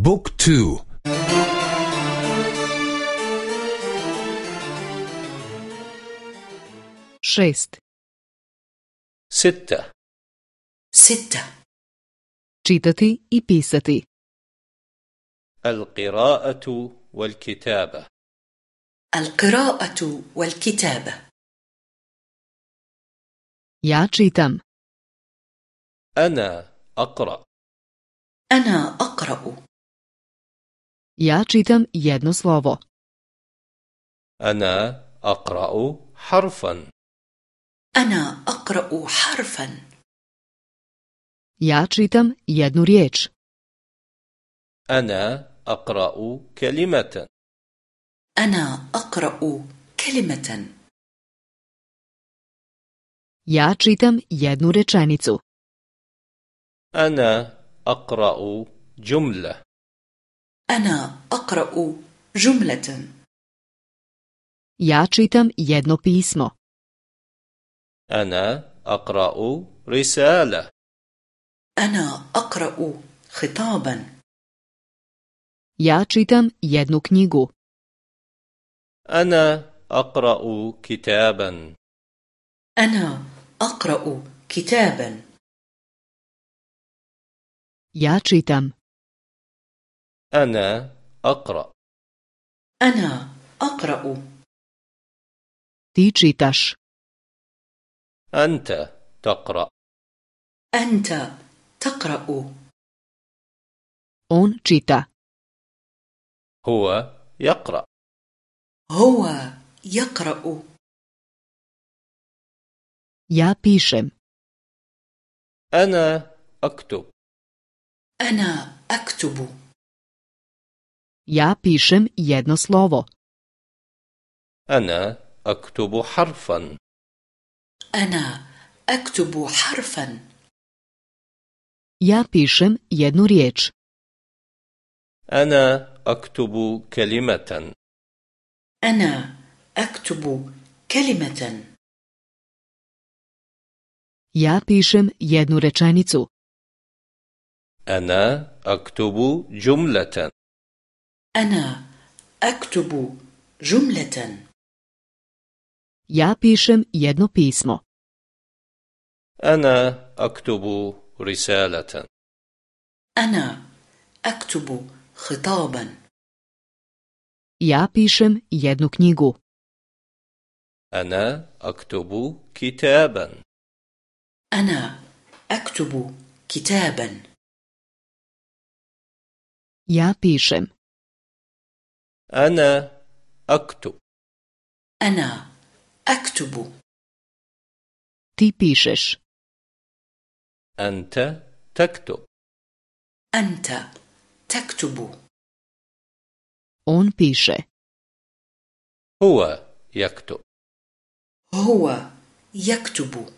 بوك تو. šest, ستة. ستة. čitati i pisati. القراءة والكتابة. القراءة والكتابة. Ja čitam. أنا أقرأ. أنا أقرأ. Ja čitam jedno slovo. أنا أقرأ حرفا أنا أقرأ حرفا Ja čitam jednu riječ. أنا أقرأ كلمة أنا أقرأ كلمة Ja čitam jednu rečenicu. أنا أقرأ جملة أنا أقرأ جملة Ja čitam jedno pismo. أنا أقرأ رسالة أنا أقرأ خطابا Ja čitam jednu knjigu. أنا أقرأ كتابا أنا أقرأ كتابا Ja čitam. أنا أقرأ. أنا أقرأ. Ti čitaš. أنت تقرأ. أنت تقرأ. On čita. هو يقرأ. هو يقرأ. Ja pišem. أنا أكتب. أنا أكتب. Ja pišem jedno slovo. أنا أكتب حرفا أنا أكتب حرفا Ja pišem jednu riječ. أنا أكتب كلمة أنا أكتب كلمة Ja pišem jednu rečenicu. أنا أكتب جملة أنا أكتب جملة Ja pišem jedno pismo. أنا أكتب رسالة أنا أكتب خطابا Ja pišem jednu knjigu. أنا أكتب كتابا أنا أكتب كتابا Ja pišem. أنا أكتب. أنا أكتب. Ti pišeš. أنت تكتب. أنت تكتب. On piše. هو يكتب. هو يكتب.